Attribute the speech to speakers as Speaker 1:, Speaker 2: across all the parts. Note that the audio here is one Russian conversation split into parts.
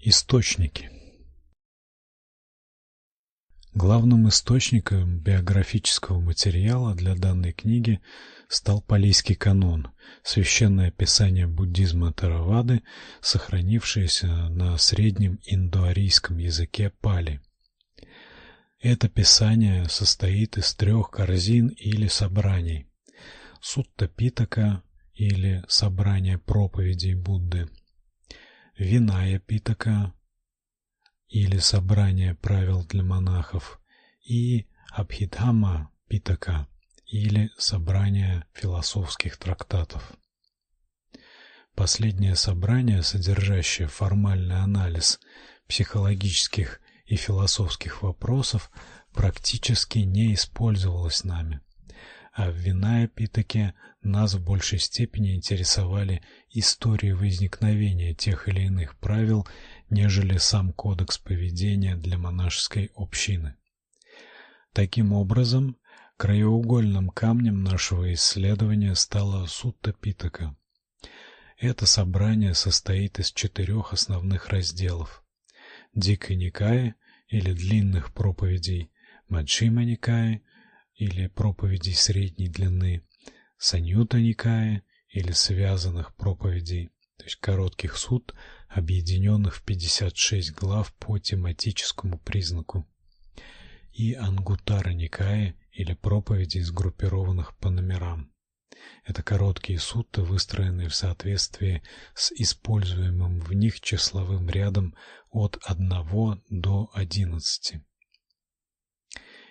Speaker 1: Источники Главным источником биографического материала для данной книги стал палийский канон, священное писание буддизма Таравады, сохранившееся на среднем индоарийском языке пали. Это писание состоит из трех корзин или собраний: Сутта Питака или собрание проповедей Будды, Виная Питака или собрание правил для монахов и Абхидхамма Питака или собрание философских трактатов. Последнее собрание, содержащее формальный анализ психологических и философских вопросов, практически не использовалось нами. А в Виная Питаке нас в большей степени интересовали истории возникновения тех или иных правил нежели сам кодекс поведения для монашеской общины. Таким образом, краеугольным камнем нашего исследования стала Сутта Питака. Это собрание состоит из четырех основных разделов: Дикой Никаи или длинных проповедей, Маджхима Никаи или проповедей средней длины, Саньютта Никаи или связанных проповедей, то есть коротких суд, объединенных в 56 глав по тематическому признаку, и Ангутара Никая или проповеди, сгруппированных по номерам. Это короткие сутты, выстроенные в соответствии с используемым в них числовым рядом от 1 до 11.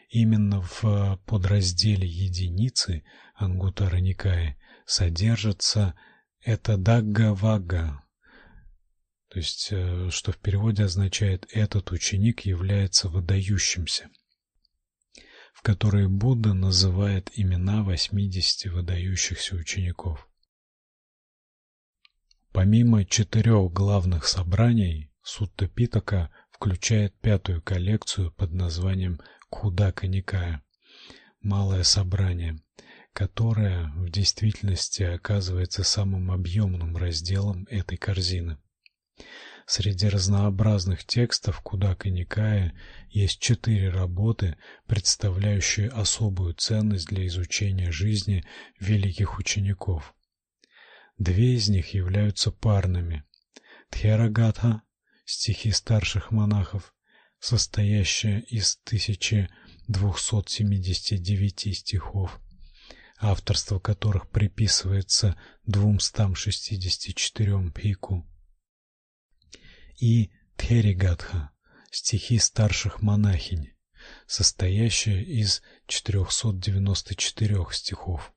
Speaker 1: Именно в подразделе единицы Ангутара Никая содержится это Дагга-Вагга, то есть, э, что в переводе означает «этот ученик является выдающимся», в которой Будда называет имена 80 выдающихся учеников. Помимо четырех главных собраний, Сутта Питака включает пятую коллекцию под названием Кудака Никая, малое собрание, которое в действительности оказывается самым объемным разделом этой корзины. Среди разнообразных текстов Кудака Никая есть четыре работы, представляющие особую ценность для изучения жизни великих учеников. Две из них являются парными. Тхерагатха стихи старших монахов, состоящая из 1279 стихов, авторство которых приписывается 264 пику и Тхеригатха, стихи старших монахинь, состоящая из 494 стихов,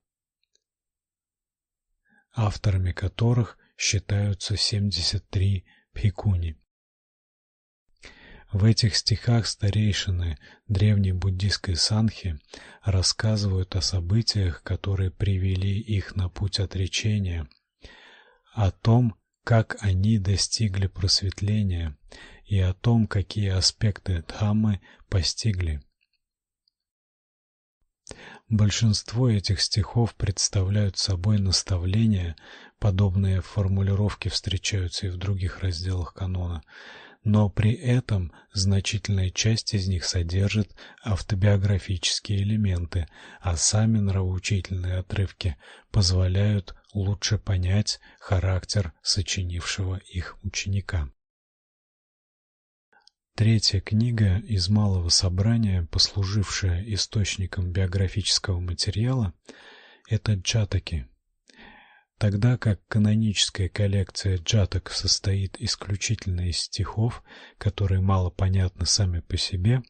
Speaker 1: авторами которых считаются 73 пхикуни. В этих стихах старейшины древней буддийской санхи рассказывают о событиях, которые привели их на путь отречения, о том, как они достигли просветления и о том, какие аспекты Дхаммы постигли. Большинство этих стихов представляют собой наставления, подобные формулировки встречаются и в других разделах канона, но при этом значительная часть из них содержит автобиографические элементы, а сами нравоучительные отрывки позволяют лучше понять характер сочинившего их ученика. Третья книга из малого собрания, послужившая источником биографического материала, это Джатаки. Тогда как каноническая коллекция джатак состоит исключительно из стихов, которые мало понятны сами по себе,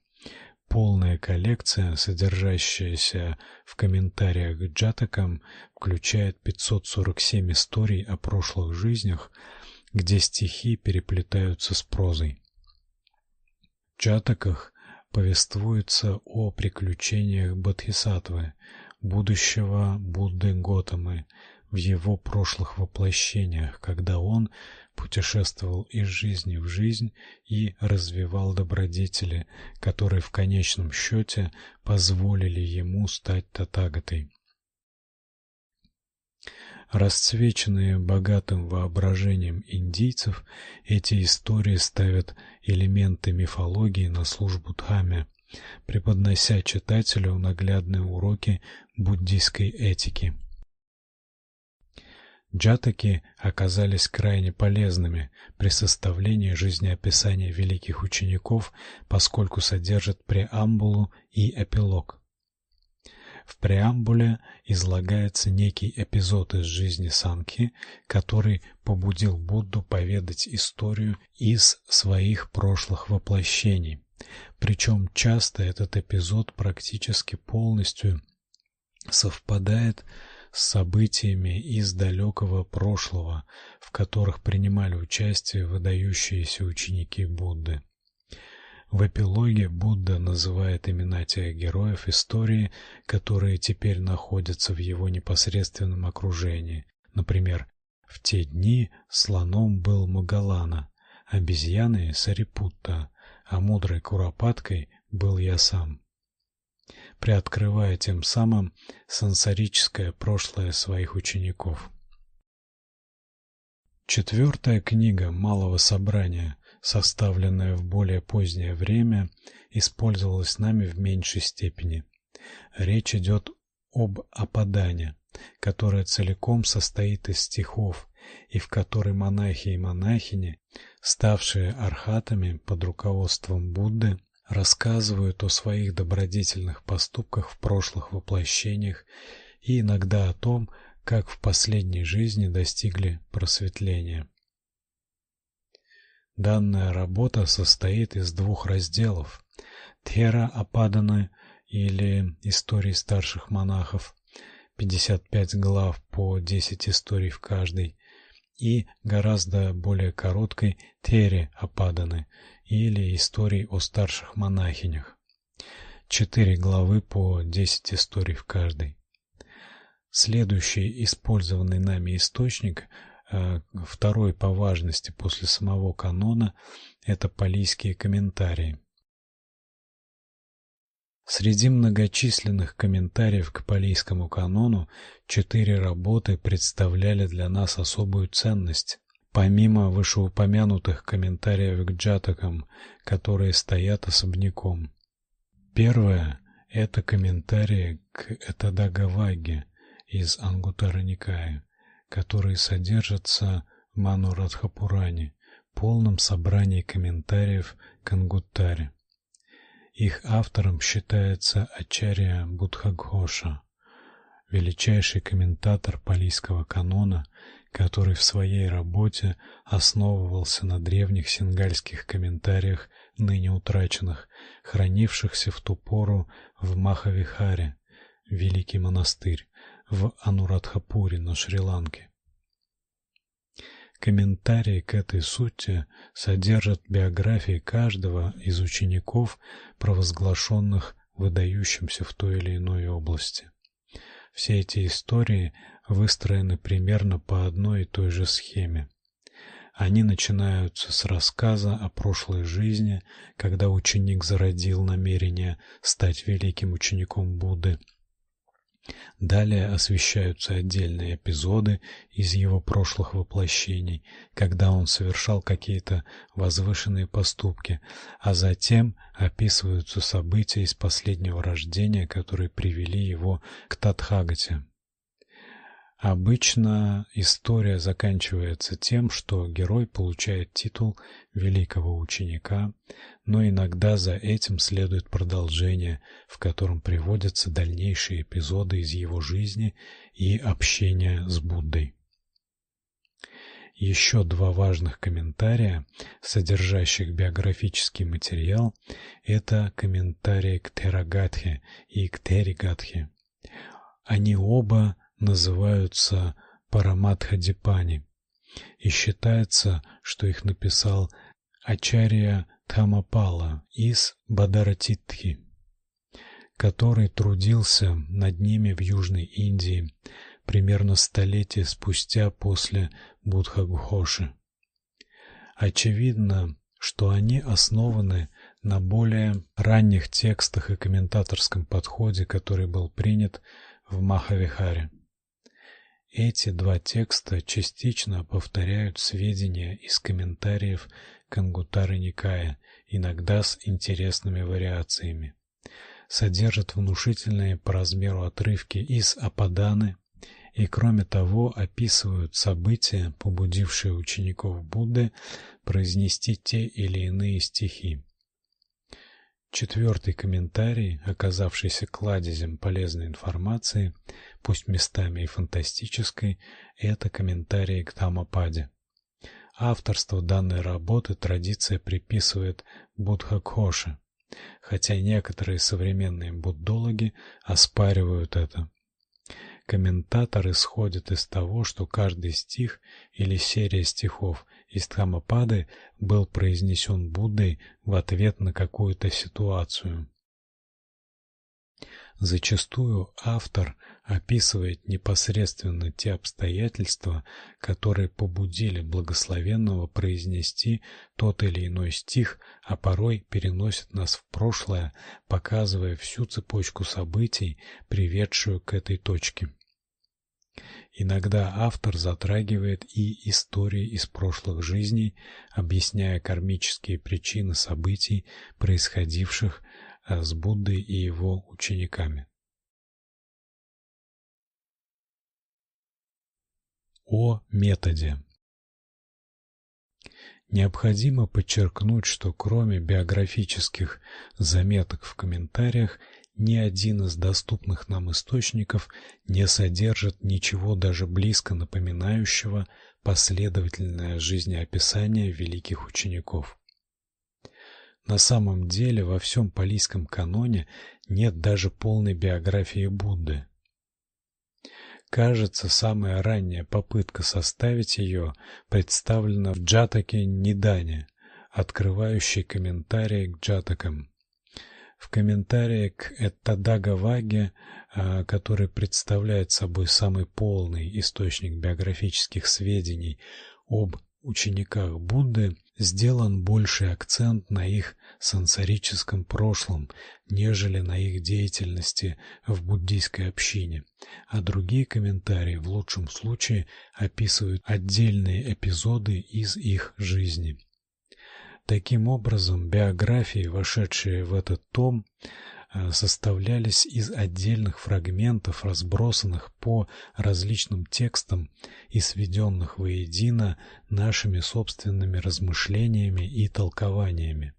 Speaker 1: полная коллекция, содержащаяся в комментариях к джатакам, включает 547 историй о прошлых жизнях, где стихи переплетаются с прозой. В джатаках повествуется о приключениях Бодхисаттвы, будущего Будды Готамы, в его прошлых воплощениях, когда он путешествовал из жизни в жизнь и развивал добродетели, которые в конечном счете позволили ему стать татагатой. Расцвеченные богатым воображением индийцев, эти истории ставят элементы мифологии на службу Дхамме, преподнося читателю наглядные уроки буддийской этики. Джатаки оказались крайне полезными при составлении жизнеописания великих учеников, поскольку содержат преамбулу и эпилог. В преамбуле излагается некий эпизод из жизни Санки, который побудил Будду поведать историю из своих прошлых воплощений. Причем часто этот эпизод практически полностью совпадает с событиями из далекого прошлого, в которых принимали участие выдающиеся ученики Будды. В эпилоге Будда называет имена тех героев истории, которые теперь находятся в его непосредственном окружении. Например, в те дни слоном был Магалана, обезьяной Сарипутта, а мудрой куропаткой был я сам. Приоткрывая тем самым сансарическое прошлое своих учеников. Четвертая книга Малого собрания составленная в более позднее время, использовалась нами в меньшей степени. Речь идет об опадане, которое целиком состоит из стихов, и в которой монахи и монахини, ставшие архатами под руководством Будды, рассказывают о своих добродетельных поступках в прошлых воплощениях и иногда о том, как в последней жизни достигли просветления. Данная работа состоит из двух разделов: Тера Ападаны или истории старших монахов, 55 глав по 10 историй в каждой, и гораздо более короткой Тере Ападаны или истории о старших монахинях. Четыре главы по 10 историй в каждой. Следующий использованный нами источник Э, второй по важности после самого канона это палийские комментарии. Среди многочисленных комментариев к палийскому канону четыре работы представляли для нас особую ценность. Помимо вышеупомянутых комментариев к джатакам, которые стоят особняком. Первое это комментарии к Этадагаваге из Ангутара Никая которые содержатся в Манурадхапуране, полном собрании комментариев к Ангуттаре. Их автором считается Ачарья Будхагхоша, величайший комментатор палийского канона, который в своей работе основывался на древних сингальских комментариях, ныне утраченных, хранившихся в ту пору в Махавихаре, великий монастырь, в Анурадхапуре на Шри-Ланке. Комментарии к этой сути содержат биографии каждого из учеников, провозглашенных выдающимся в той или иной области. Все эти истории выстроены примерно по одной и той же схеме. Они начинаются с рассказа о прошлой жизни, когда ученик зародил намерение стать великим учеником Будды Далее освещаются отдельные эпизоды из его прошлых воплощений, когда он совершал какие-то возвышенные поступки, а затем описываются события из последнего рождения, которые привели его к Татхагате. Обычно история заканчивается тем, что герой получает титул великого ученика, но иногда за этим следует продолжение, в котором приводятся дальнейшие эпизоды из его жизни и общения с Буддой. Еще два важных комментария, содержащих биографический материал, это комментарии к Терагатхе и к Теригатхе. Они оба называются Параматхадипани, и считается, что их написал Ачарья Тамапала из Бадаратитхи, который трудился над ними в Южной Индии примерно столетие спустя после Будхагхоши. Очевидно, что они основаны на более ранних текстах и комментаторском подходе, который был принят в Махавихаре. Эти два текста частично повторяют сведения из комментариев к Ангутара Никая, иногда с интересными вариациями. Содержат внушительные по размеру отрывки из Ападаны и кроме того описывают события, побудившие учеников Будды произнести те или иные стихи. Четвертый комментарий, оказавшийся кладезем полезной информации, пусть местами и фантастической, это комментарий к Тамападе. Авторство данной работы традиция приписывает Буддхакхоше, хотя некоторые современные буддологи оспаривают это. Комментатор исходит из того, что каждый стих или серия стихов из Дхаммапады был произнесен Буддой в ответ на какую-то ситуацию. Зачастую автор описывает непосредственно те обстоятельства, которые побудили благословенного произнести тот или иной стих, а порой переносит нас в прошлое, показывая всю цепочку событий, приведшую к этой точке. Иногда автор затрагивает и истории из прошлых жизней, объясняя кармические причины событий, происходивших э, с Буддой и его учениками. О методе. Необходимо подчеркнуть, что кроме биографических заметок в комментариях ни один из доступных нам источников не содержит ничего даже близко напоминающего последовательное жизнеописание великих учеников. На самом деле во всем палийском каноне нет даже полной биографии Будды. Кажется, самая ранняя попытка составить ее представлена в Джатаке Нидане, открывающей комментарии к Джатакам. В комментарии к Эттадагаваге, а, который представляет собой самый полный источник биографических сведений об учениках Будды, сделан больший акцент на их сансарическом прошлом, нежели на их деятельности в буддийской общине, а другие комментарии в лучшем случае описывают отдельные эпизоды из их жизни. Таким образом, биографии, вошедшие в этот том, э, составлялись из отдельных фрагментов, разбросанных по различным текстам и сведенных воедино нашими собственными размышлениями и толкованиями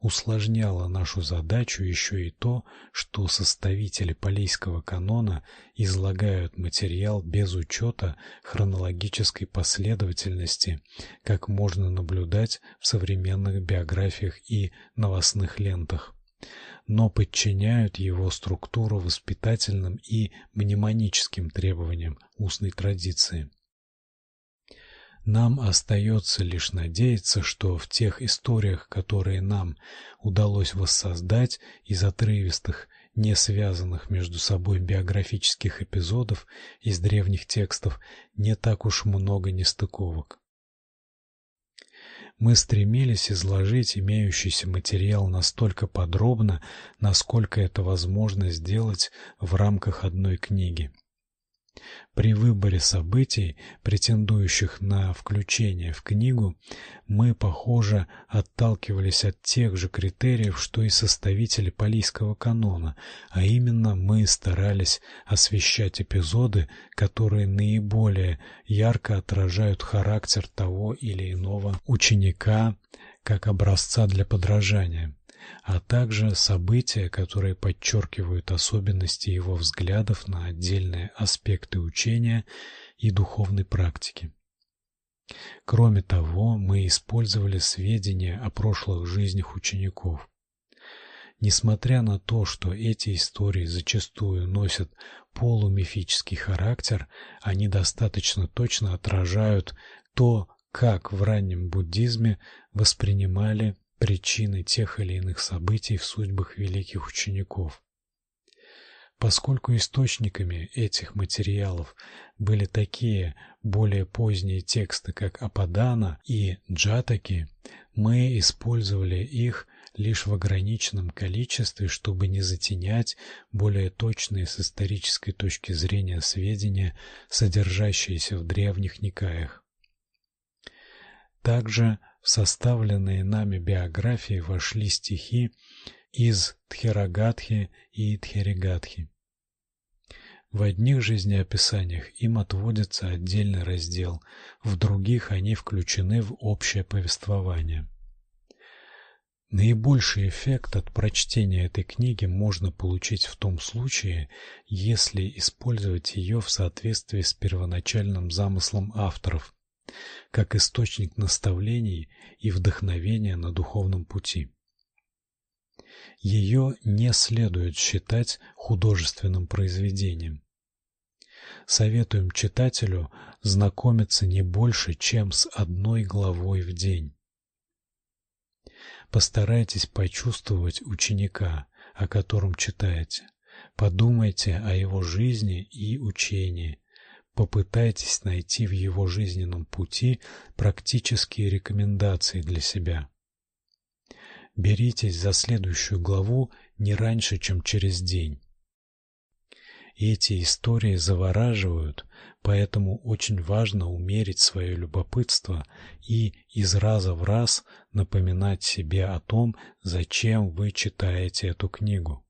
Speaker 1: усложняло нашу задачу еще и то, что составители Полейского канона излагают материал без учета хронологической последовательности, как можно наблюдать в современных биографиях и новостных лентах но подчиняют его структуру воспитательным и мнемоническим требованиям устной традиции. Нам остается лишь надеяться, что в тех историях, которые нам удалось воссоздать из отрывистых, не связанных между собой биографических эпизодов из древних текстов, не так уж много нестыковок. Мы стремились изложить имеющийся материал настолько подробно, насколько это возможно сделать в рамках одной книги. При выборе событий, претендующих на включение в книгу, мы, похоже, отталкивались от тех же критериев, что и составители Полийского канона, а именно мы старались освещать эпизоды, которые наиболее ярко отражают характер того или иного ученика как образца для подражания а также события, которые подчеркивают особенности его взглядов на отдельные аспекты учения и духовной практики. Кроме того, мы использовали сведения о прошлых жизнях учеников. Несмотря на то, что эти истории зачастую носят полумифический характер, они достаточно точно отражают то, как в раннем буддизме воспринимали причины тех или иных событий в судьбах великих учеников. Поскольку источниками этих материалов были такие более поздние тексты, как Ападана и Джатаки, мы использовали их лишь в ограниченном количестве, чтобы не затенять более точные с исторической точки зрения сведения, содержащиеся в древних никаях. Также составленные нами биографии вошли стихи из Тхирагатхи и Тхиригатхи. В одних жизнеописаниях им отводится отдельный раздел, в других они включены в общее повествование. Наибольший эффект от прочтения этой книги можно получить в том случае, если использовать ее в соответствии с первоначальным замыслом авторов, как источник наставлений и вдохновения на духовном пути. Ее не следует считать художественным произведением. Советуем читателю знакомиться не больше, чем с одной главой в день. Постарайтесь почувствовать ученика, о котором читаете. Подумайте о его жизни и учении. Попытайтесь найти в его жизненном пути практические рекомендации для себя. Беритесь за следующую главу не раньше, чем через день. Эти истории завораживают, поэтому очень важно умерить свое любопытство и из раза в раз напоминать себе о том, зачем вы читаете эту книгу.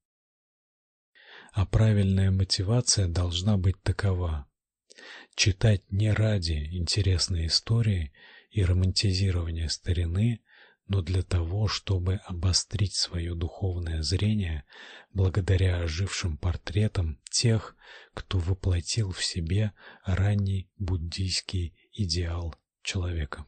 Speaker 1: А правильная мотивация должна быть такова: читать не ради интересной истории и романтизирования старины, но для того, чтобы обострить свое духовное зрение благодаря ожившим портретам тех, кто воплотил в себе ранний буддийский идеал человека.